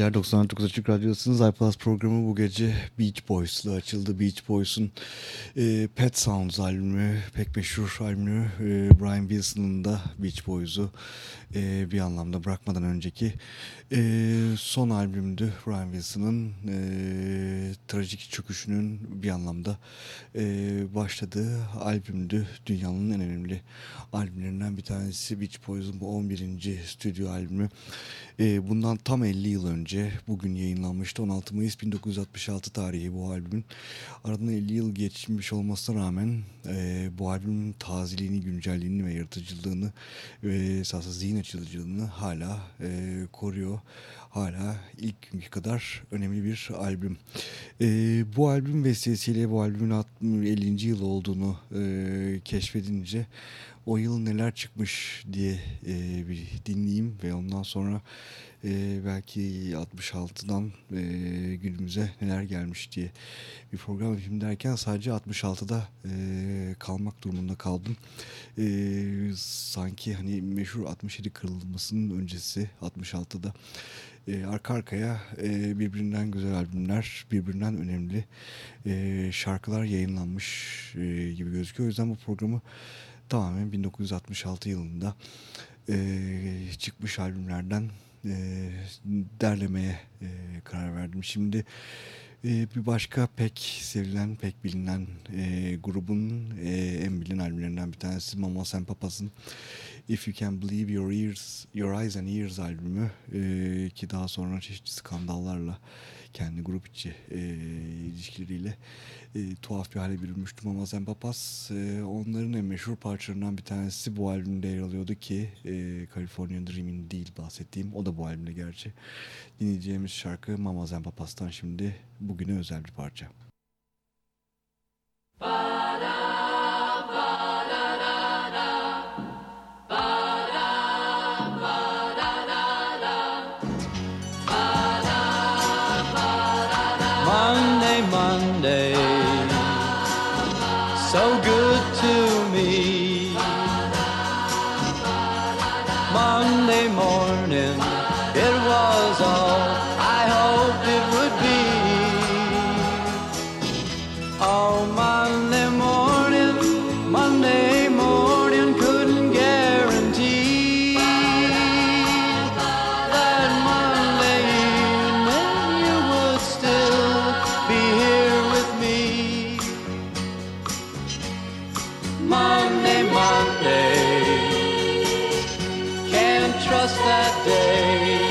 Geceler 99 Açık Radyosu'nun iPlus programı bu gece Beach Boys'la açıldı. Beach Boys'un e, Pet Sounds albümü, pek meşhur albümü e, Brian Wilson'ın da Beach Boys'u e, bir anlamda bırakmadan önceki e, son albümdü Brian Wilson'ın e, trajik çöküşünün bir anlamda e, başladığı albümdü. Dünyanın en önemli albümlerinden bir tanesi Beach Boys'un bu 11. stüdyo albümü. E, bundan tam 50 yıl önce bugün yayınlanmıştı. 16 Mayıs 1966 tarihi bu albümün. Aradan 50 yıl geçmiş olmasına rağmen e, bu albümün tazeliğini, güncelliğini ve yaratıcılığını ve esasında zihin açıcılığını hala e, koruyor. Hala ilk günkü kadar önemli bir albüm. E, bu albüm vesilesiyle bu albümün 50. yıl olduğunu e, keşfedince o yıl neler çıkmış diye e, bir dinleyeyim ve ondan sonra e, belki 66'dan e, günümüze neler gelmiş diye bir program yapayım derken sadece 66'da e, kalmak durumunda kaldım. E, sanki hani meşhur 67 kırılmasının öncesi 66'da e, arka arkaya e, birbirinden güzel albümler, birbirinden önemli e, şarkılar yayınlanmış e, gibi gözüküyor. O yüzden bu programı tamamen 1966 yılında e, çıkmış albümlerden e, derlemeye e, karar verdim. Şimdi e, bir başka pek sevilen, pek bilinen e, grubun e, en bilinen albümlerinden bir tanesi Mamas and Papas'ın If You Can Believe Your Ears, Your Eyes and Ears albümü e, ki daha sonra çeşitli skandallarla kendi grup içi e, ilişkileriyle e, tuhaf bir hale bürünmüştü Mamazen Papas. E, onların en meşhur parçalarından bir tanesi bu albümde yer alıyordu ki e, California Dream'in değil bahsettiğim o da bu albümde gerçi. Dinleyeceğimiz şarkı Mamazen Papas'tan şimdi bugüne özel bir parça. Monday, trust that day.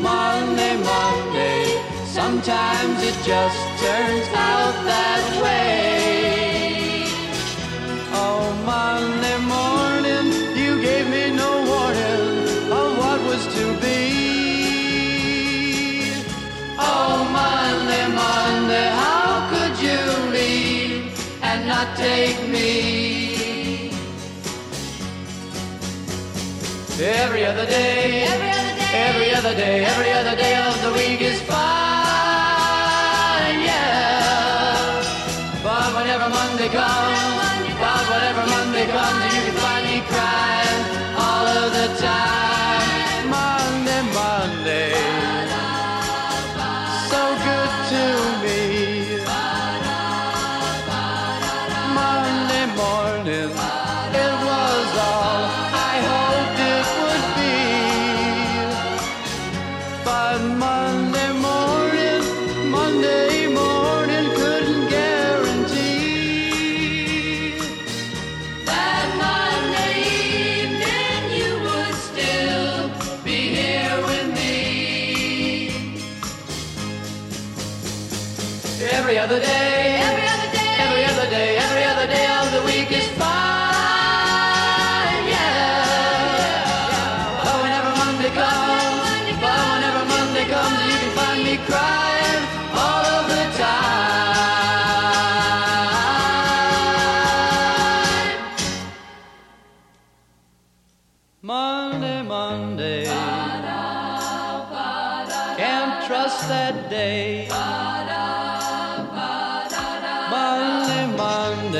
Monday, Monday, sometimes it just turns out that way. Every other day, every other day, every other day, every other day of the week is fine, yeah. But whenever Monday comes, but whenever Monday comes,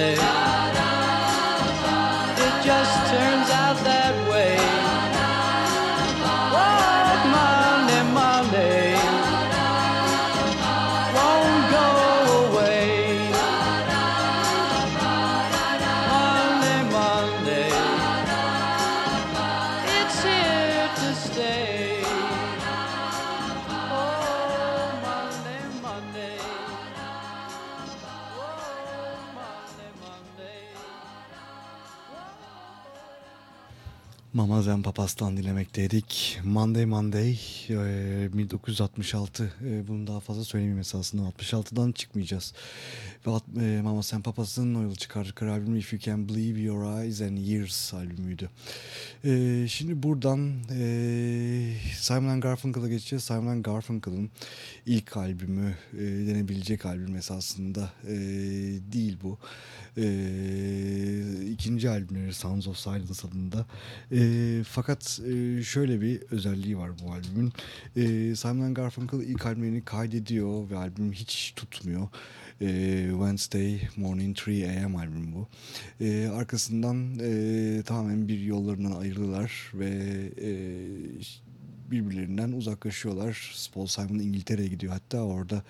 Monday. Mamazen Papas'tan dinlemekteydik. Monday Monday e, 1966. E, bunu daha fazla söylemeyeyim esasında. 66'dan çıkmayacağız. E, Mamazen Papas'ın o yıl çıkardıkları albüm If You Can Believe Your Eyes and Years albümüydü. E, şimdi buradan e, Simon Garfunkel'a geçeceğiz. Simon Garfunkel'ın ilk albümü e, denebilecek albüm esasında e, değil bu. E, ikinci albümleri Sounds of Silence adında. E, fakat e, şöyle bir özelliği var bu albümün. E, Simon Garfunkel ilk albümlerini kaydediyor ve albüm hiç tutmuyor. E, Wednesday Morning 3 AM albüm bu. E, arkasından e, tamamen bir yollarından ayrıldılar ve e, birbirlerinden uzaklaşıyorlar. Paul Simon İngiltere'ye gidiyor. Hatta orada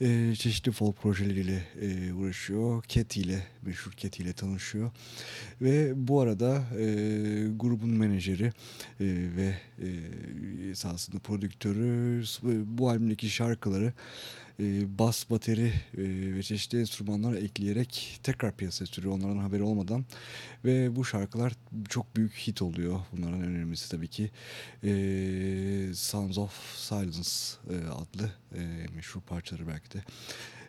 e, çeşitli folk projeleriyle e, uğraşıyor. Cat ile, meşhur Cat ile tanışıyor. Ve bu arada e, grubun menajeri e, ve e, esasında prodüktörü bu albümdeki şarkıları e, bas, bateri e, ve çeşitli enstrümanlar ekleyerek tekrar piyasaya sürüyor onların haberi olmadan. Ve bu şarkılar çok büyük hit oluyor. Bunların en önemlisi tabii ki e, Sounds of Silence e, adlı e, meşhur parçaları belki de.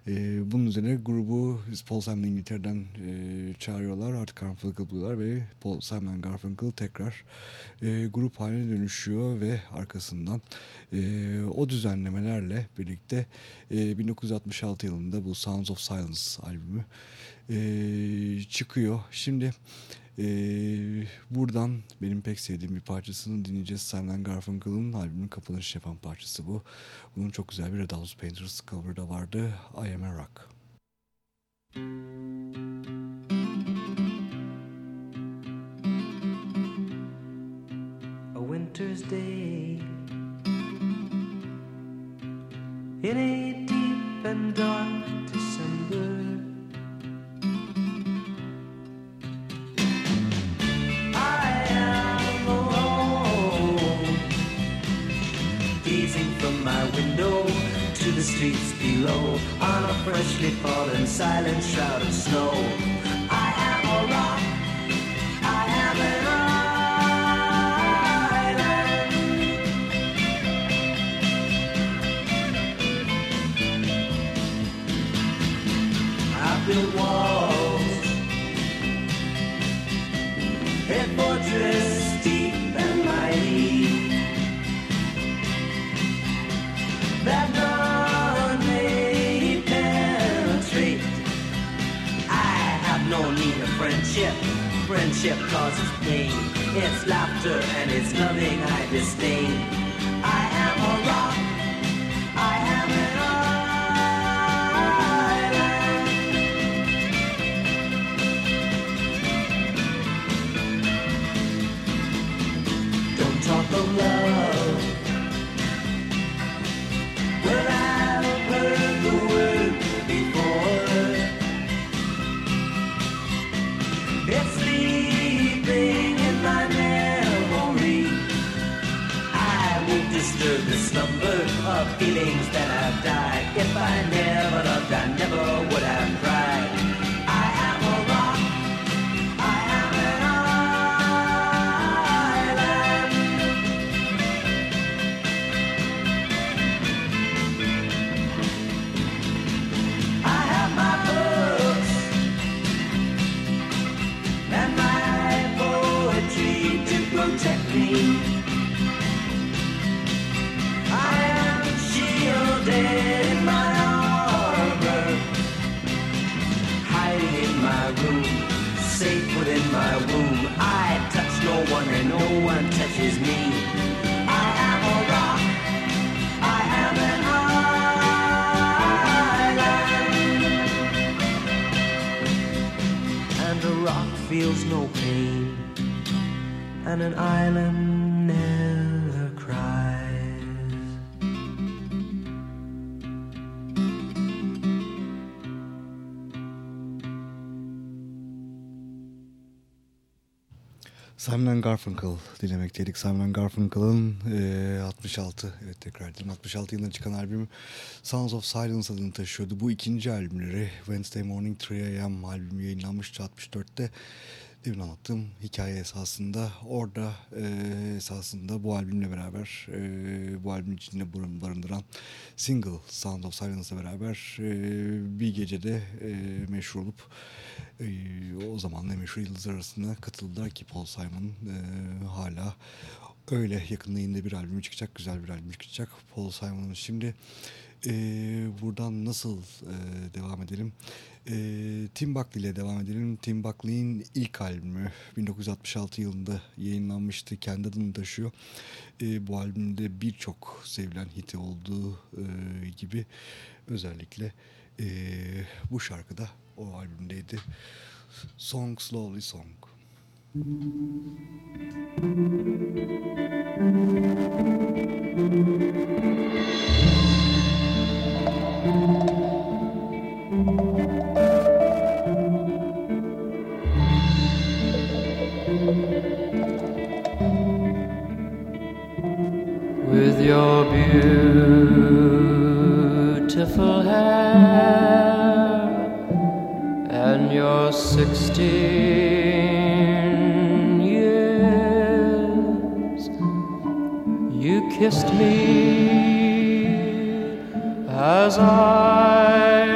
E, bunun üzerine grubu Paul Simon İngiltere'den e, çağırıyorlar. Art Garfunkel buluyorlar ve Paul Simon Garfunkel tekrar e, grup haline dönüşüyor ve arkasından e, o düzenlemelerle birlikte e, 1966 yılında bu Sounds of Silence albümü e, çıkıyor. Şimdi Ee, buradan benim pek sevdiğim bir parçasını dinleyeceğiz. Simon Garfunkel'ın albümün kapanış yapan parçası bu. Bunun çok güzel bir Red House Painters cover'da vardı. I Am A Rock. A winter's day in a deep and dark December. From my window to the streets below on a freshly fallen silent shroud of snow. Friendship causes pain. It's laughter and it's loving I disdain. I am a rock. I am an island. Don't talk of love. And an island never cries. Simon Garfunkel dinlemekteydik. Simon Garfunkel'ın e, 66, evet tekrar edelim, 66 yılında çıkan albüm Sounds of Silence adını taşıyordu. Bu ikinci albümleri Wednesday Morning 3 AM albümü yayınlanmıştı 64'te. Demin anlattığım hikaye esasında orada e, esasında bu albümle beraber e, bu albüm içinde barın- barındıran single Sound of Silence'la beraber e, bir gecede e, meşhur olup e, o zamanla meşhur yıldızlar arasında katıldılar ki Paul Simon e, hala öyle yakında yine bir albüm çıkacak güzel bir albüm çıkacak. Paul Simon'un şimdi e, buradan nasıl e, devam edelim? E, Tim Buckley ile devam edelim. Tim Buckley'in ilk albümü. 1966 yılında yayınlanmıştı. Kendi adını taşıyor. E, bu albümde birçok sevilen hiti olduğu e, gibi özellikle e, bu şarkıda o albümdeydi. Song Slowly Song. With your beautiful hair and your sixteen kissed me as I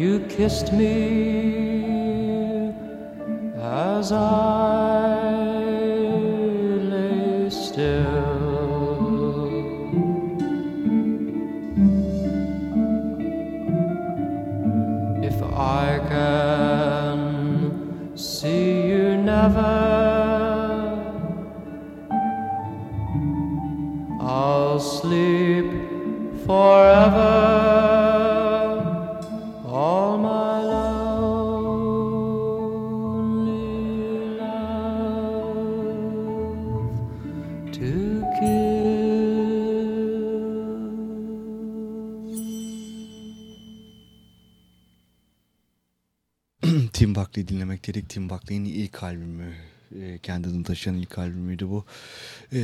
You kissed me as I Dedik. Tim Buckley'in ilk albümü. E, kendi adını taşıyan ilk albümüydü bu. E,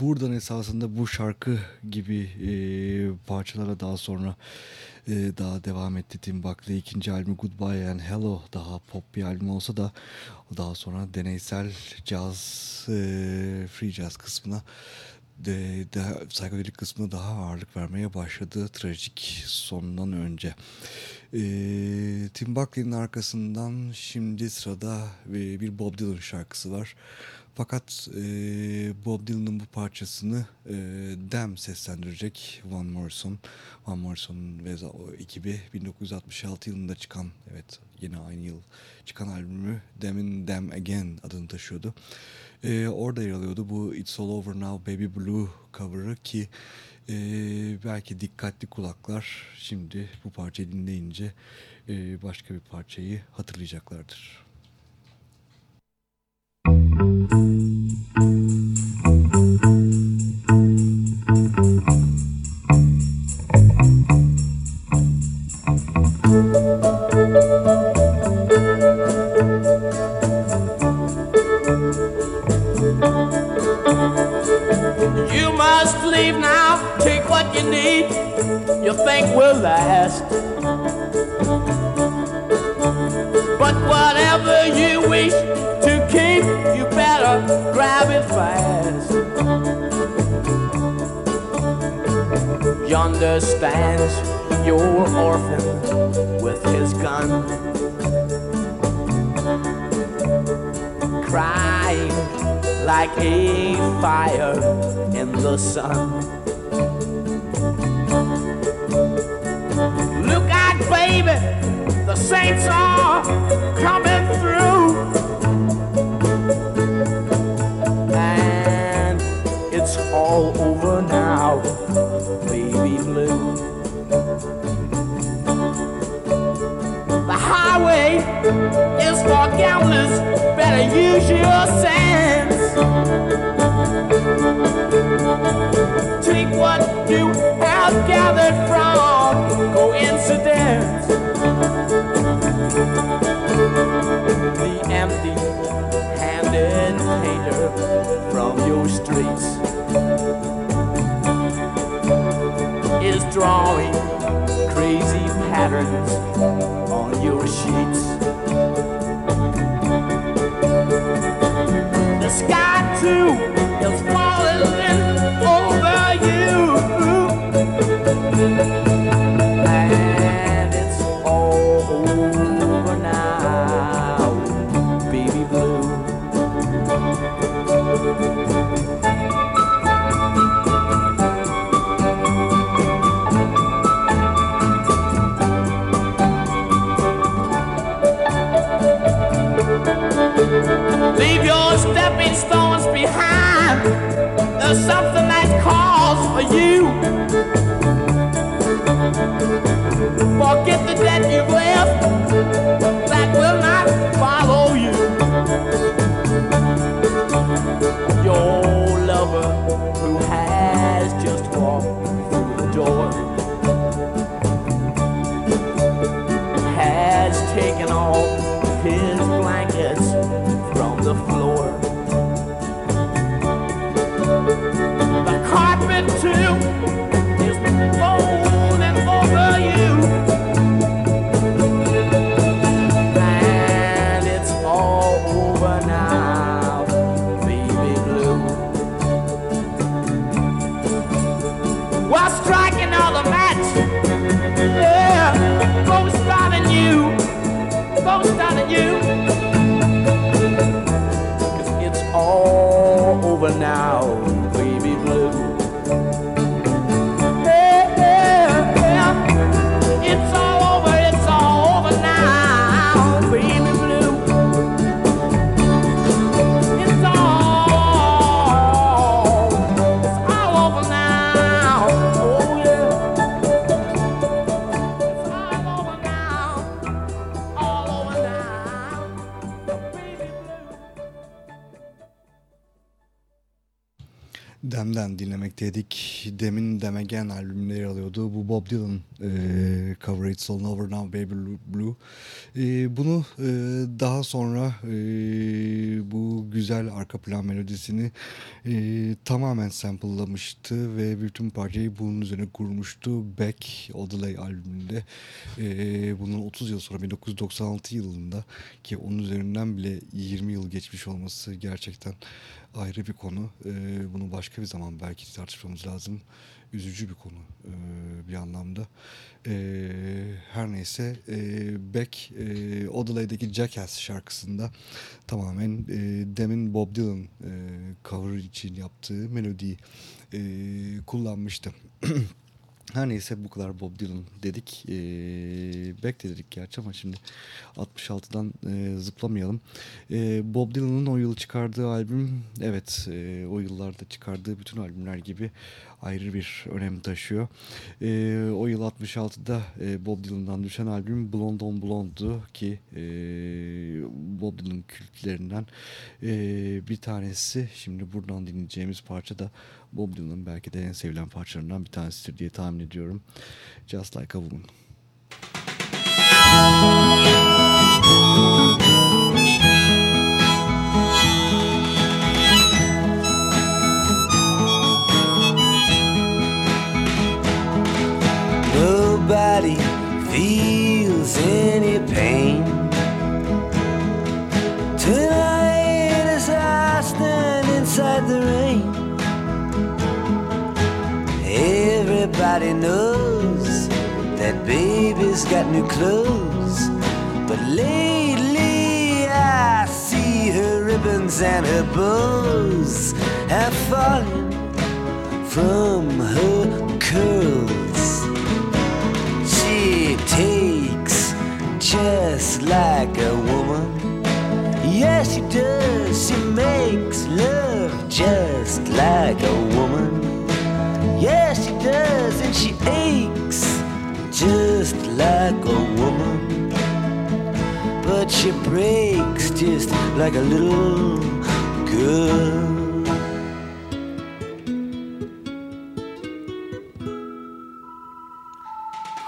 buradan esasında bu şarkı gibi e, parçalara daha sonra e, daha devam etti Tim Buckley. ikinci albümü Goodbye and Hello daha pop bir albüm olsa da daha sonra deneysel caz, e, free jazz kısmına de, daha, psikodelik kısmına daha ağırlık vermeye başladı trajik sonundan önce. Ee, Tim Buckley'nin arkasından şimdi sırada e, bir Bob Dylan şarkısı var. Fakat e, Bob Dylan'ın bu parçasını e, Dem seslendirecek Van Morrison. Van Morrison'un ve o ekibi 1966 yılında çıkan, evet yine aynı yıl çıkan albümü Dem'in Dem Again adını taşıyordu. E, orada yer alıyordu bu It's All Over Now Baby Blue cover'ı ki e, belki dikkatli kulaklar şimdi bu parçayı dinleyince e, başka bir parçayı hatırlayacaklardır. You E, bunu e, daha sonra e, bu güzel arka plan melodisini e, tamamen sample'lamıştı ve bütün parçayı bunun üzerine kurmuştu. Beck Odelay albümünde. E, bunun 30 yıl sonra 1996 yılında ki onun üzerinden bile 20 yıl geçmiş olması gerçekten ayrı bir konu. Ee, bunu başka bir zaman belki tartışmamız lazım. Üzücü bir konu e, bir anlamda. Ee, her neyse e, Beck e, Odelay'daki Jackass şarkısında tamamen e, demin Bob Dylan e, cover için yaptığı melodiyi e, kullanmıştı. Her neyse bu kadar Bob Dylan dedik. Ee, Beck de dedik gerçi ama şimdi 66'dan e, zıplamayalım. Ee, Bob Dylan'ın o yıl çıkardığı albüm evet e, o yıllarda çıkardığı bütün albümler gibi ayrı bir önem taşıyor. Ee, o yıl 66'da e, Bob Dylan'dan düşen albüm Blonde on Blonde'du ki e, Bob Dylan kültlerinden e, bir tanesi. Şimdi buradan dinleyeceğimiz parça da Bob Dylan'ın belki de en sevilen parçalarından bir tanesidir diye tahmin ediyorum. Just Like a Woman. Nobody feels any pain. Everybody knows that baby's got new clothes. But lately, I see her ribbons and her bows have fallen from her curls. Just like a little girl.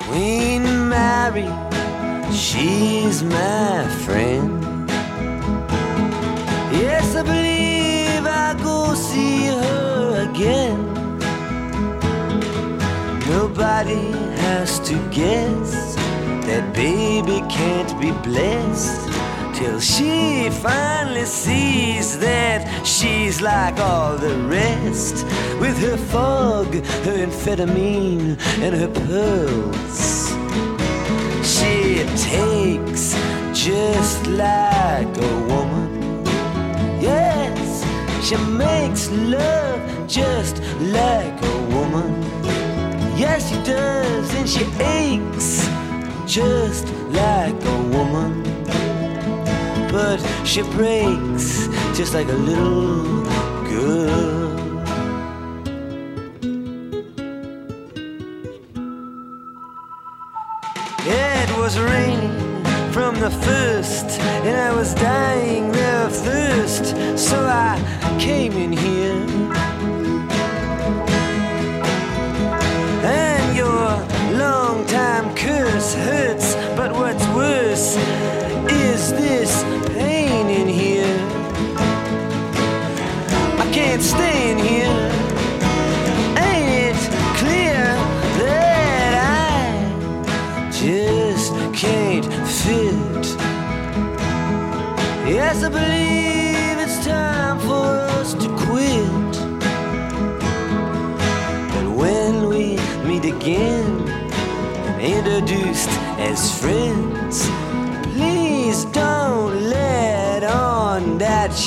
Queen Mary, she's my friend. Yes, I believe I'll go see her again. Nobody has to guess that baby can't be blessed till she finally sees that she's like all the rest with her fog, her amphetamine, and her pearls. She takes just like a woman. Yes, she makes love just like a woman. Yes, she does, and she aches just like a woman. But she breaks just like a little girl. It was raining from the first, and I was dying there of thirst, so I came in here. And your long time curse hurts,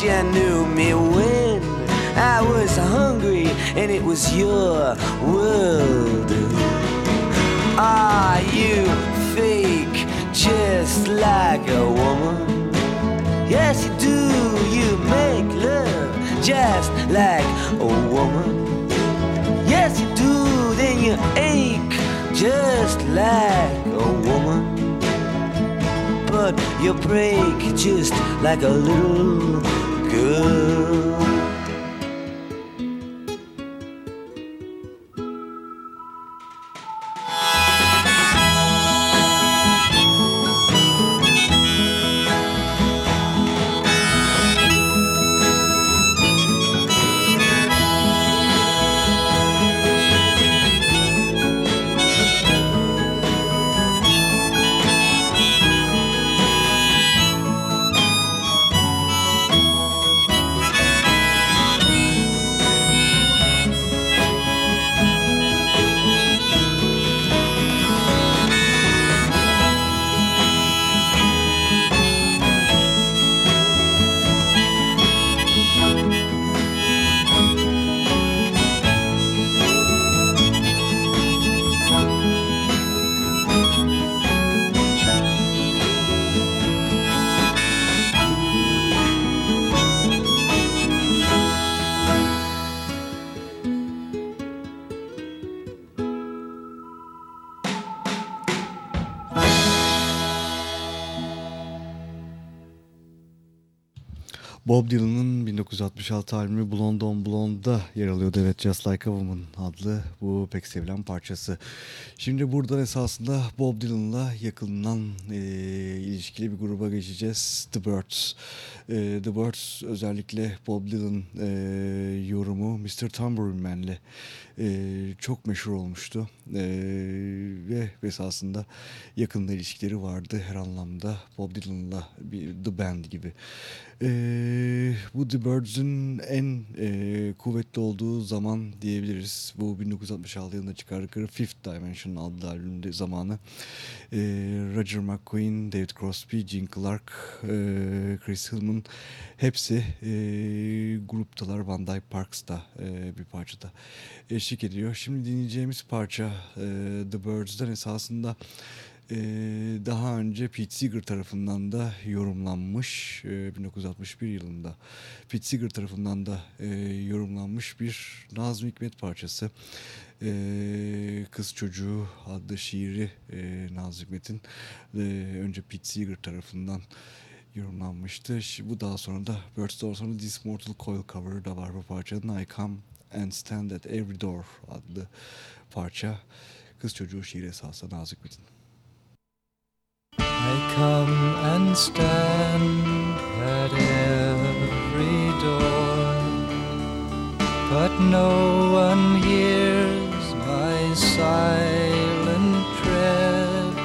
you knew me when I was hungry and it was your world. Are you fake just like a woman? Yes, you do. You make love just like a woman. Yes, you do. Then you ache just like a woman. But you break just like a little girl. Bob Dylan'ın 1966 albümü Blonde on Blonde'da yer alıyordu. Evet Just Like a Woman adlı bu pek sevilen parçası. Şimdi buradan esasında Bob Dylan'la yakından e, ilişkili bir gruba geçeceğiz. The Birds. E, The Birds özellikle Bob Dylan e, yorumu Mr. Tambourine Man'le e, çok meşhur olmuştu. E, ve esasında yakında ilişkileri vardı her anlamda Bob Dylan'la The Band gibi. E, bu The Birds'ün en e, kuvvetli olduğu zaman diyebiliriz. Bu 1966 yılında çıkardıkları Fifth Dimension adlı albümde zamanı. E, Roger McQueen, David Crosby, Gene Clark, e, Chris Hillman hepsi e, gruptalar. Van Dyke Parks da e, bir parçada eşlik ediyor. Şimdi dinleyeceğimiz parça e, The Birds'den esasında ee, daha önce Pete Seeger tarafından da yorumlanmış e, 1961 yılında Pete Seeger tarafından da e, yorumlanmış bir Nazım Hikmet parçası e, Kız Çocuğu adlı şiiri e, Nazım Hikmet'in e, önce Pete Seeger tarafından yorumlanmıştı. Bu daha sonra da Birds'dan sonra This Mortal Coil cover'ı da var bu parçanın I Come and Stand at Every Door adlı parça Kız Çocuğu şiiri esasında Nazım Hikmet'in. I come and stand at every door, but no one hears my silent tread.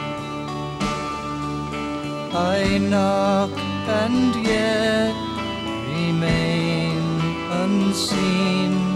I knock and yet remain unseen,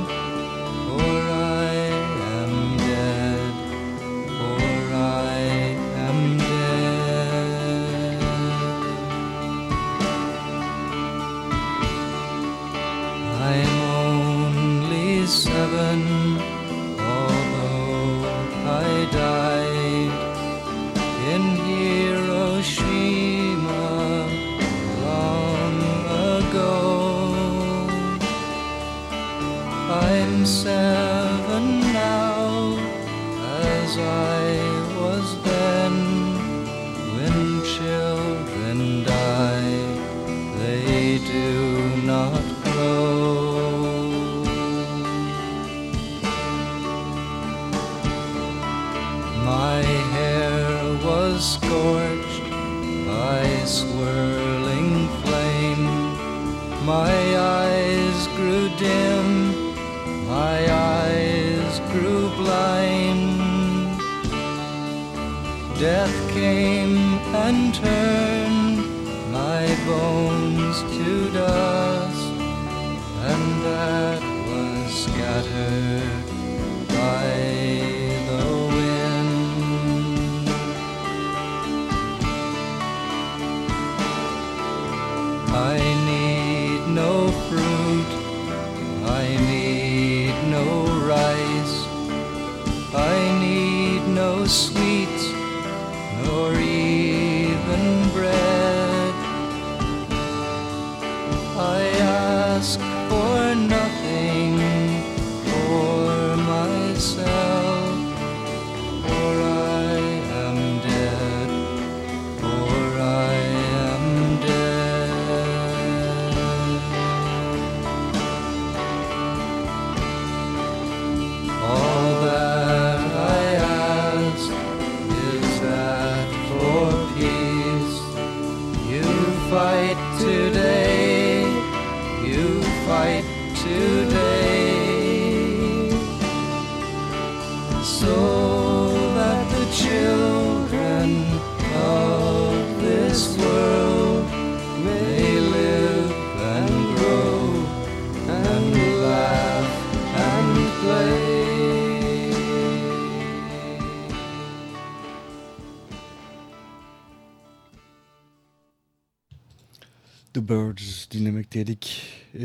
Dinlemekteydik. Ee,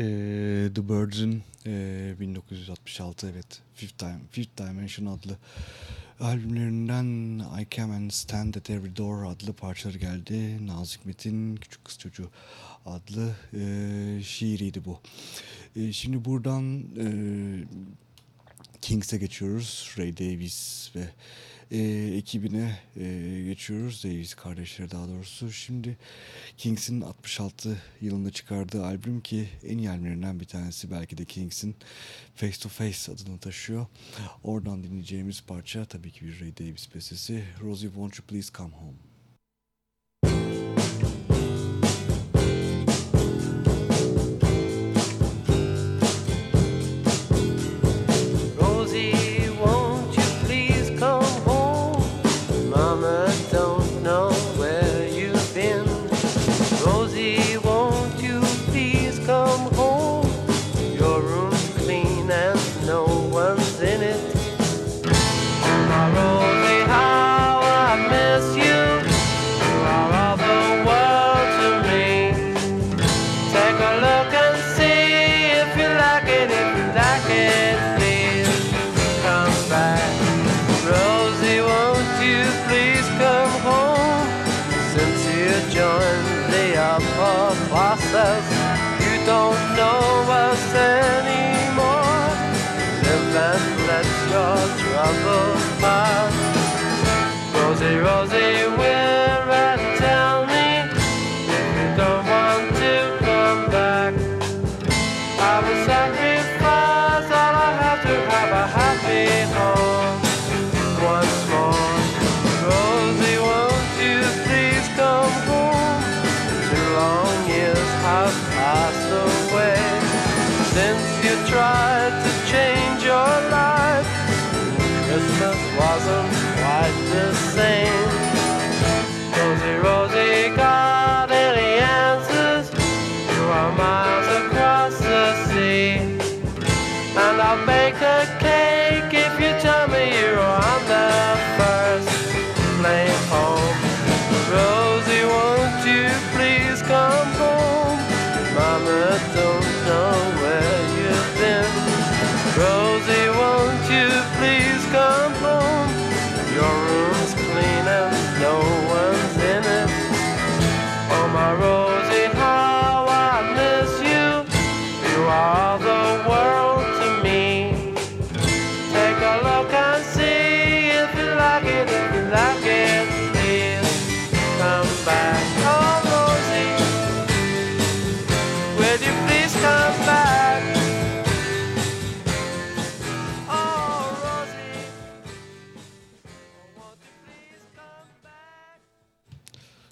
The Birds'ün e, 1966 evet Fifth, Time, Fifth Dimension adlı albümlerinden I Come and Stand at Every Door adlı parçaları geldi. Nazik Metin Küçük Kız Çocuğu adlı e, şiiriydi bu. E, şimdi buradan e, Kings'e geçiyoruz. Ray Davis ve e, ekibine e, geçiyoruz. Davis kardeşleri daha doğrusu. Şimdi Kings'in 66 yılında çıkardığı albüm ki en iyi albümlerinden bir tanesi belki de Kings'in Face to Face adını taşıyor. Oradan dinleyeceğimiz parça tabii ki bir Ray Davis bestesi. Rosie Won't You Please Come Home.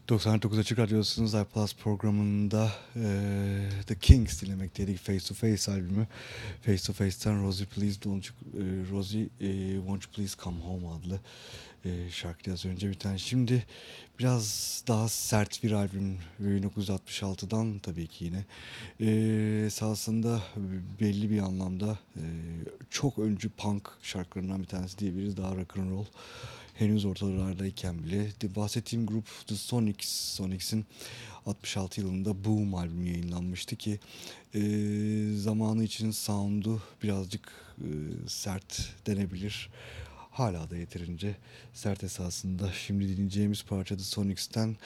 99 Açık Radyosu'nun iPlus programında e, The Kings dinlemekteydik. Face to Face albümü. Face to Face'ten Rosie Please Don't You, e, Rosie e, Won't You Please Come Home adlı e, şarkı az önce biten. Şimdi biraz daha sert bir albüm 1966'dan tabii ki yine. E, esasında belli bir anlamda e, çok öncü punk şarkılarından bir tanesi diyebiliriz. Daha rock and roll henüz ortalardayken bile de bahsettiğim grup The Sonics, Sonics'in 66 yılında Boom albümü yayınlanmıştı ki e, zamanı için sound'u birazcık e, sert denebilir. Hala da yeterince sert esasında. Şimdi dinleyeceğimiz parça The Sonics'ten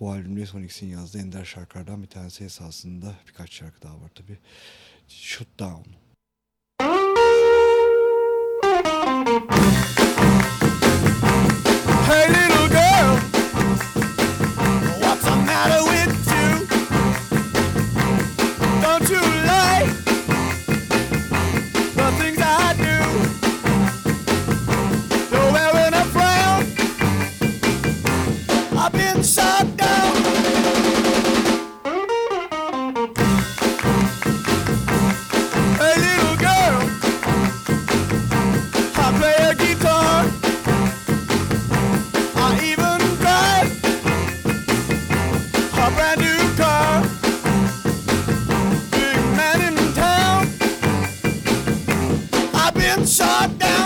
bu albümde Sonics'in yazdığı ender şarkılardan bir tanesi esasında birkaç şarkı daha var tabi. Shut Down. Hey little girl, what's the matter with you? shut down.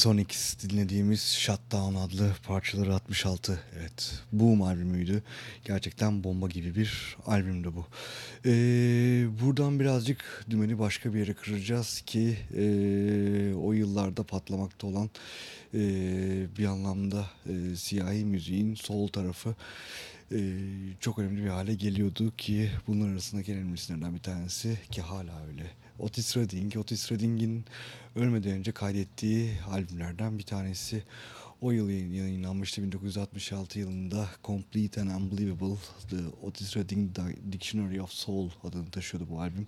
Sonics dinlediğimiz Shutdown adlı parçaları 66. Evet Boom albümüydü. Gerçekten bomba gibi bir albümdü bu. Ee, buradan birazcık dümeni başka bir yere kıracağız ki e, o yıllarda patlamakta olan e, bir anlamda e, siyahi müziğin sol tarafı e, çok önemli bir hale geliyordu ki bunların arasındaki en önemli isimlerden bir tanesi ki hala öyle. Otis Redding, Otis Redding'in ölmeden önce kaydettiği albümlerden bir tanesi. O yıl yayınlanmıştı 1966 yılında Complete and Unbelievable The Otis Redding Dictionary of Soul adını taşıyordu bu albüm.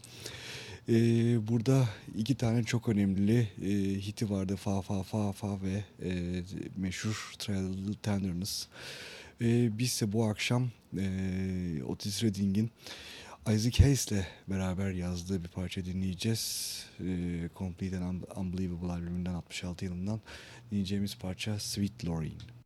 Ee, burada iki tane çok önemli e, hiti vardı Fa Fa Fa Fa ve e, meşhur Trial Tenderness. E, biz ise bu akşam e, Otis Redding'in Isaac Hayes'le beraber yazdığı bir parça dinleyeceğiz. E, Complete and Unbelievable albümünden 66 yılından dinleyeceğimiz parça Sweet Lorraine.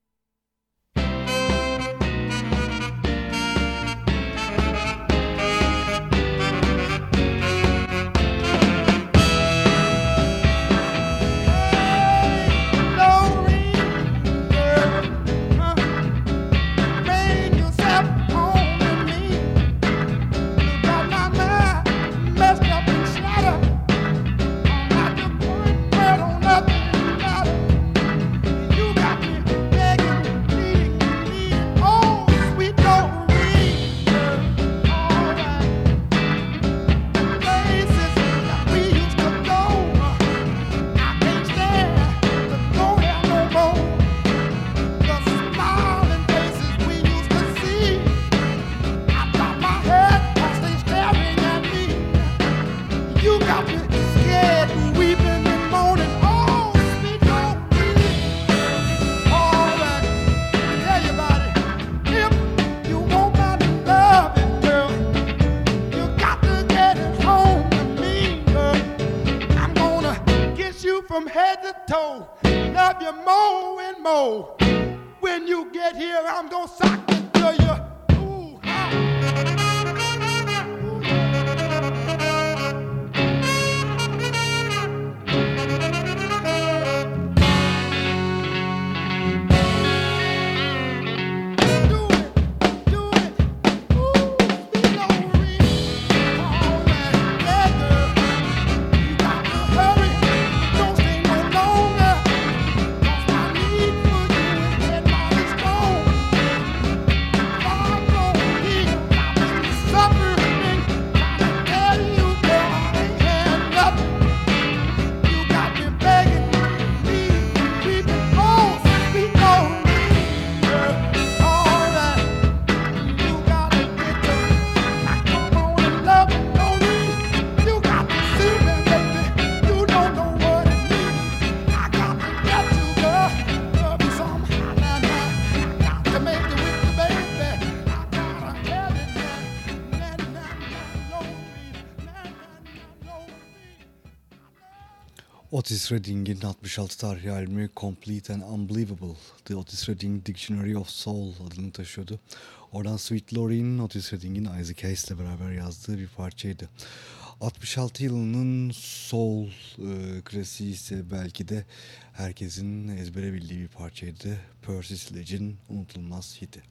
Otis Redding'in 66 tarihli albümü Complete and Unbelievable The Otis Redding Dictionary of Soul adını taşıyordu. Oradan Sweet Lorraine, Otis Redding'in Isaac Hayes ile beraber yazdığı bir parçaydı. 66 yılının soul e, klasiği ise belki de herkesin ezbere bildiği bir parçaydı. Percy Sledge'in unutulmaz hiti.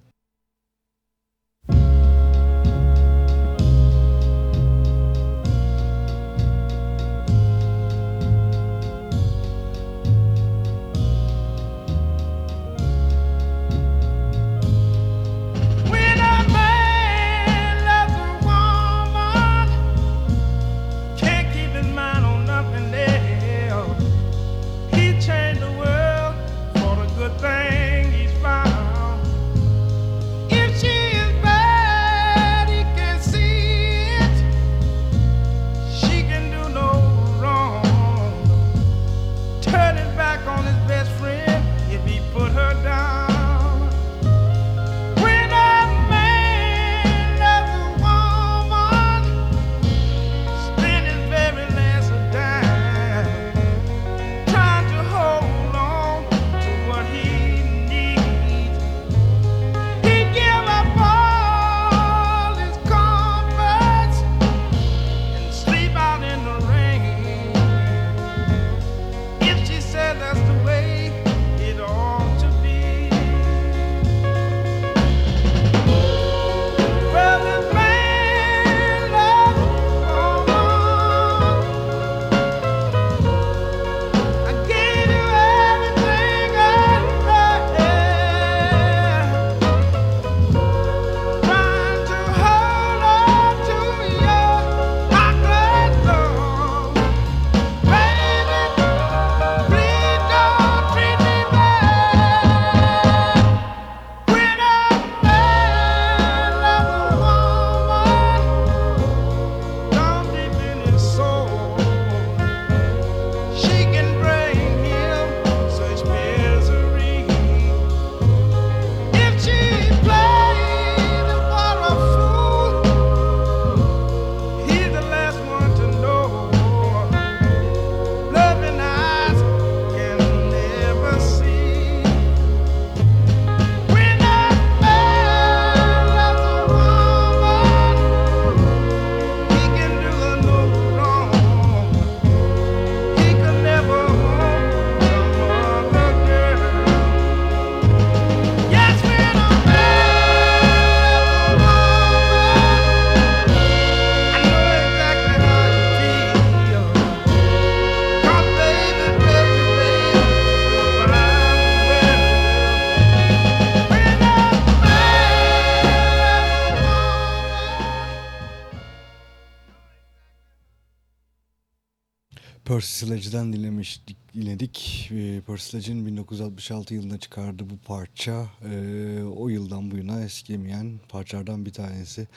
Percy Sledge'den dinlemiştik, dinledik. Ee, Percy Sledge'in 1966 yılında çıkardığı bu parça e, o yıldan bu yana eskimeyen parçalardan bir tanesi.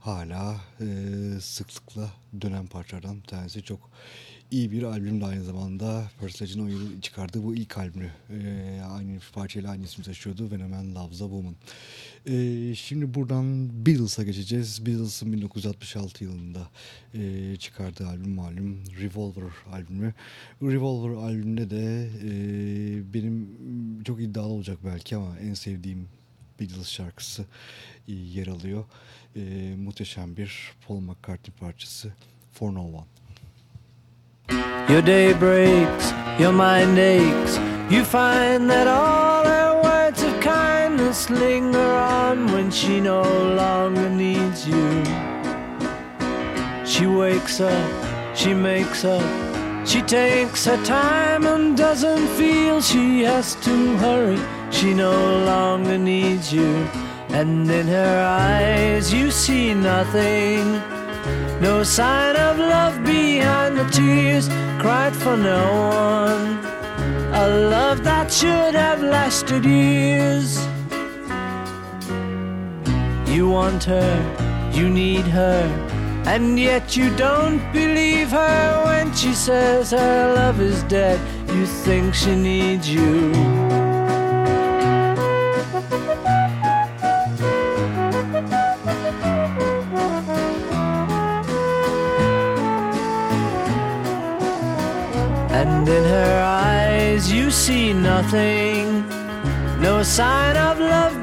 Hala e, sıklıkla dönen parçalardan bir tanesi. Çok iyi bir albüm de aynı zamanda. Percy Sledge'in o yıl çıkardığı bu ilk albümü. E, aynı parçayla aynı ismi taşıyordu. When a Man Loves a Woman. E, şimdi buradan Beatles'a geçeceğiz. Beatles'ın 1966 yılında e, çıkardığı albüm malum Revolver albümü. Revolver albümünde de e, benim çok iddialı olacak belki ama en sevdiğim Beatles şarkısı e, yer alıyor. E, muhteşem bir Paul McCartney parçası For No One. Your day breaks, your mind aches. You find that all kindness linger on when she no longer needs you. She wakes up, she makes up, she takes her time and doesn't feel she has to hurry. She no longer needs you, and in her eyes you see nothing. No sign of love behind the tears cried for no one. A love that should have lasted years. You want her, you need her, and yet you don't believe her when she says her love is dead. You think she needs you. And in her eyes you see nothing. No sign of love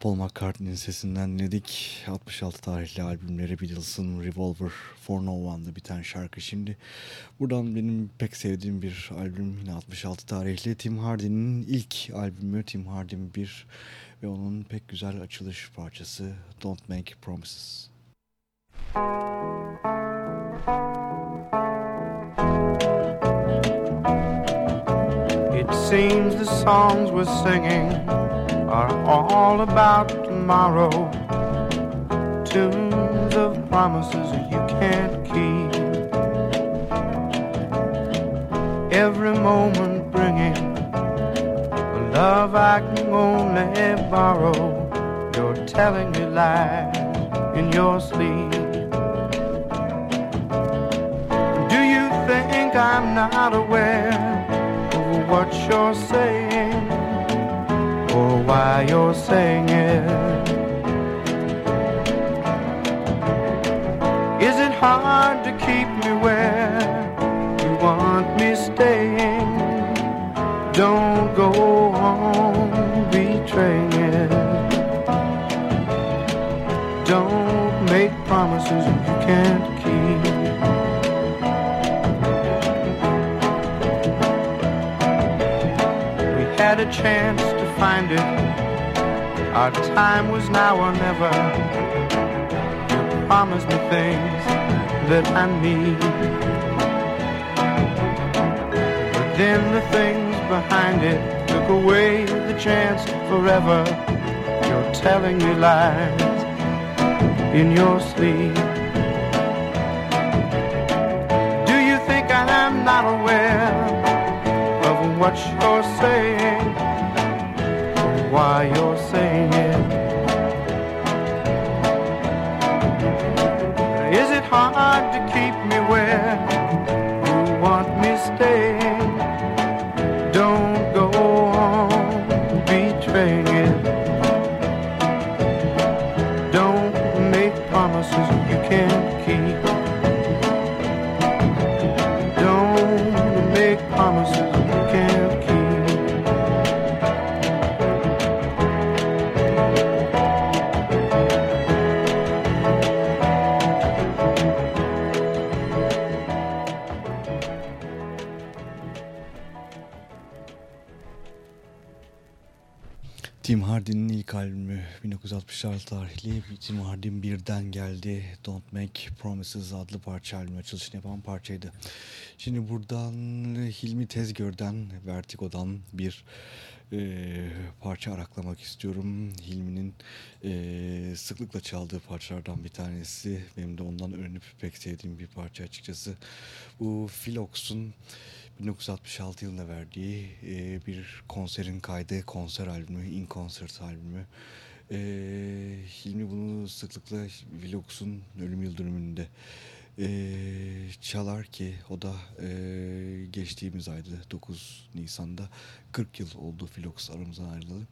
Paul McCartney'nin sesinden dinledik. 66 tarihli albümleri Beatles'ın Revolver For No One'da biten şarkı şimdi. Buradan benim pek sevdiğim bir albüm yine 66 tarihli. Tim Hardy'nin ilk albümü Tim Hardy 1 ve onun pek güzel açılış parçası Don't Make Promises. It seems the songs we're singing are all about tomorrow. Tunes of promises you can't keep. Every moment bringing a love I can only borrow. You're telling me lies in your sleep. Do you think I'm not aware of what you're saying? Or why you're saying it. Is it hard to keep me where you want me staying? Don't go on betraying. Don't make promises you can't keep. We had a chance find it. Our time was now or never. You promised me things that I need. But then the things behind it took away the chance forever. You're telling me lies in your sleep. Do you think I'm not aware of what you're 1966 tarihli Tim Hardin birden geldi Don't Make Promises adlı parça albümü açılışını yapan parçaydı. Şimdi buradan Hilmi Tezgör'den Vertigo'dan bir e, parça araklamak istiyorum. Hilmi'nin e, sıklıkla çaldığı parçalardan bir tanesi. Benim de ondan öğrenip pek sevdiğim bir parça açıkçası. Bu Philox'un 1966 yılında verdiği e, bir konserin kaydı, konser albümü, In Concert albümü. E, Hilmi bunu sıklıkla Vlogs'un ölüm yıl dönümünde e, çalar ki o da e, geçtiğimiz ayda 9 Nisan'da 40 yıl oldu Philox aramızdan ayrılalı.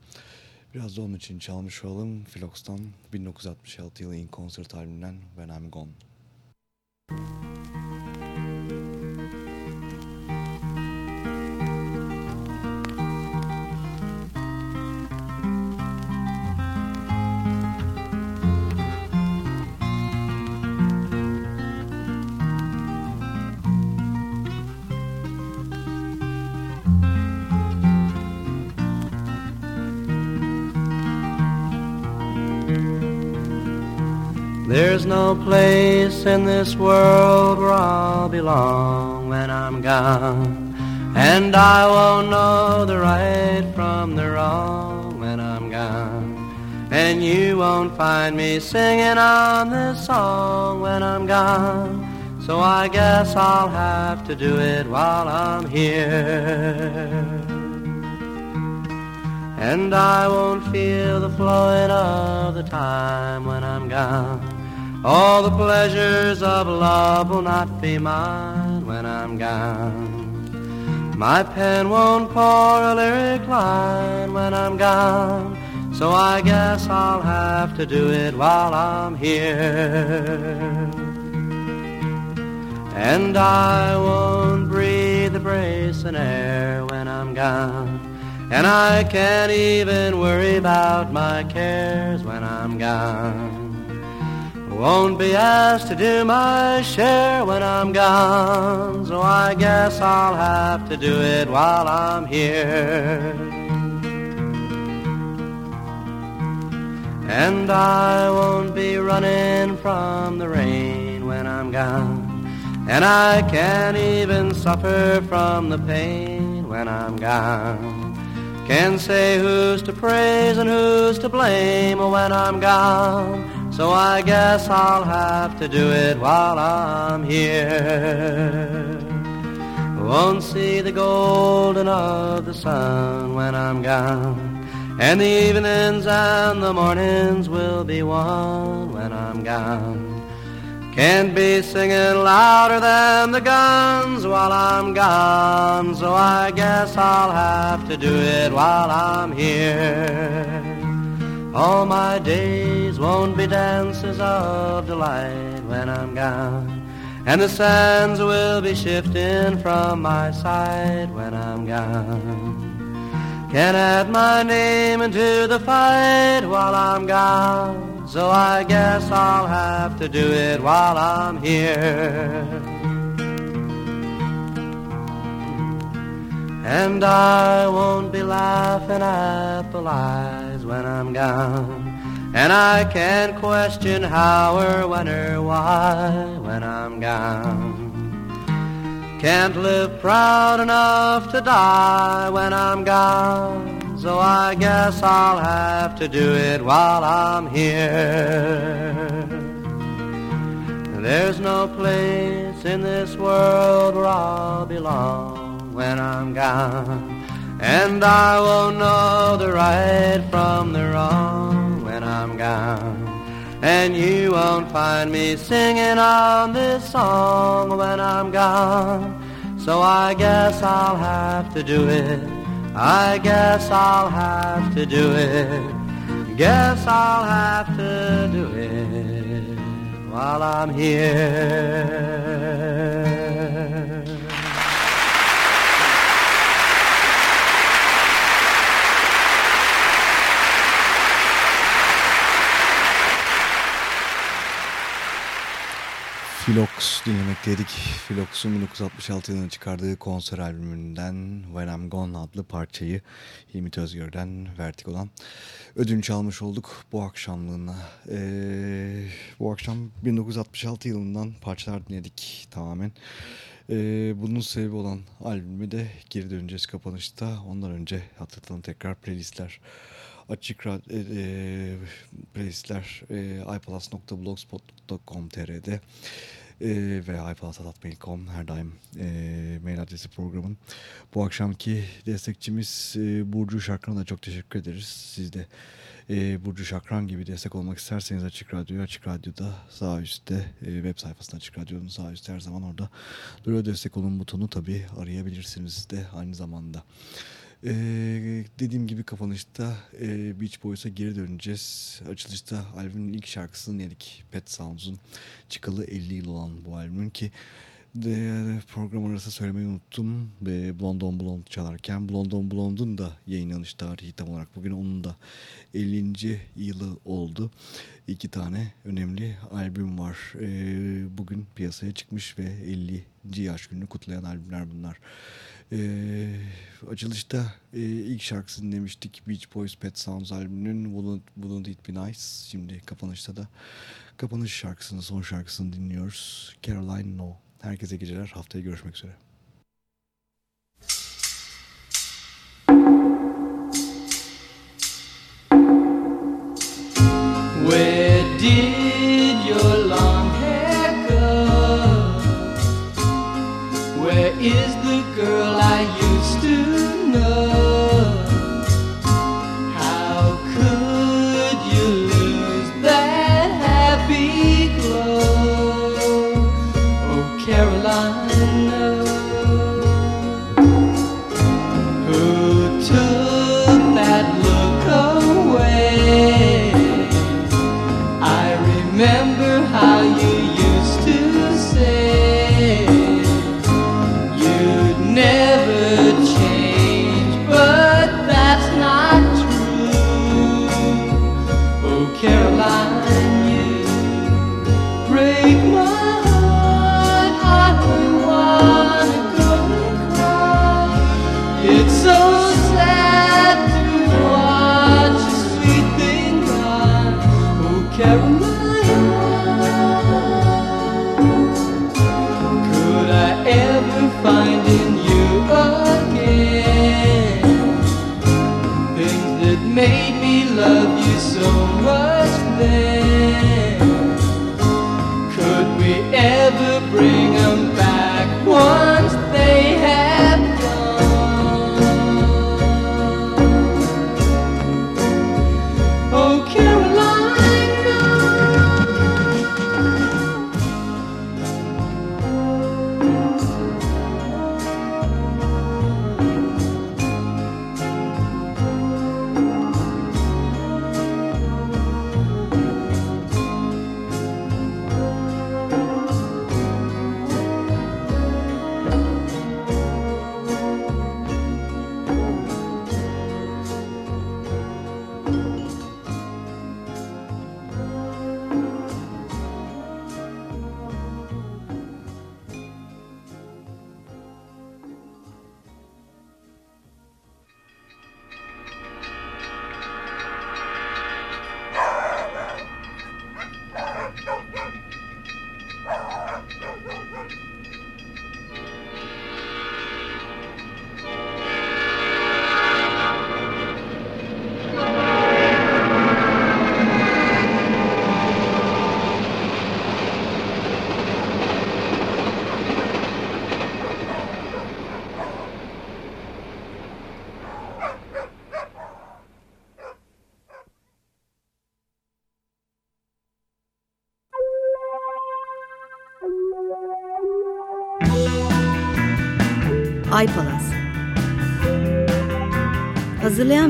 Biraz da onun için çalmış olalım. Philox'tan 1966 yılı In Concert albümünden When I'm Gone. No place in this world where I'll belong when I'm gone. And I won't know the right from the wrong when I'm gone. And you won't find me singing on this song when I'm gone. So I guess I'll have to do it while I'm here. And I won't feel the flowing of the time when I'm gone. All the pleasures of love will not be mine when I'm gone. My pen won't pour a lyric line when I'm gone. So I guess I'll have to do it while I'm here. And I won't breathe the bracing air when I'm gone. And I can't even worry about my cares when I'm gone. Won't be asked to do my share when I'm gone, so I guess I'll have to do it while I'm here. And I won't be running from the rain when I'm gone. And I can't even suffer from the pain when I'm gone. Can't say who's to praise and who's to blame when I'm gone. So I guess I'll have to do it while I'm here. Won't see the golden of the sun when I'm gone. And the evenings and the mornings will be one when I'm gone. Can't be singing louder than the guns while I'm gone, so I guess I'll have to do it while I'm here. All my days won't be dances of delight when I'm gone, and the sands will be shifting from my side when I'm gone. Can't add my name into the fight while I'm gone, so I guess I'll have to do it while I'm here. And I won't be laughing at the lies when I'm gone. And I can't question how or when or why when I'm gone. Can't live proud enough to die when I'm gone. So I guess I'll have to do it while I'm here. There's no place in this world where I'll belong when I'm gone. And I won't know the right from the wrong when I'm gone. And you won't find me singing on this song when I'm gone. So I guess I'll have to do it. I guess I'll have to do it. Guess I'll have to do it while I'm here. Philox dinlemekteydik. Philox'un 1966 yılında çıkardığı konser albümünden When I'm Gone adlı parçayı Hilmi Özgür'den Vertigo'dan ödünç almış olduk bu akşamlığına. Ee, bu akşam 1966 yılından parçalar dinledik tamamen. Ee, bunun sebebi olan albümü de geri döneceğiz kapanışta. Ondan önce hatırlatalım tekrar playlistler açık e, e, playlistler e, ipalas.blogspot.com.tr'de e, ve ipalas.mail.com her daim e, mail adresi programın. Bu akşamki destekçimiz e, Burcu Şakran'a çok teşekkür ederiz. Siz de e, Burcu Şakran gibi destek olmak isterseniz Açık Radyo, Açık Radyo'da sağ üstte e, web sayfasında Açık Radyo'nun sağ üstte her zaman orada duruyor destek olun butonu tabi arayabilirsiniz de aynı zamanda. Ee, dediğim gibi kapanışta e, Beach Boys'a geri döneceğiz. Açılışta albümün ilk şarkısını dinledik. Pet Sounds'un çıkalı 50 yıl olan bu albümün ki de, program arası söylemeyi unuttum. E, Blonde on Blonde çalarken Blonde on Blonde'un da yayınlanış tarihi tam olarak bugün onun da 50. yılı oldu. İki tane önemli albüm var. E, bugün piyasaya çıkmış ve 50. yaş gününü kutlayan albümler bunlar. Ee, açılışta e, ilk şarkısını demiştik Beach Boys Pet Sounds albümünün Wouldn't, Wouldn't It Be Nice. Şimdi kapanışta da kapanış şarkısını, son şarkısını dinliyoruz. Caroline No. Herkese geceler. Haftaya görüşmek üzere.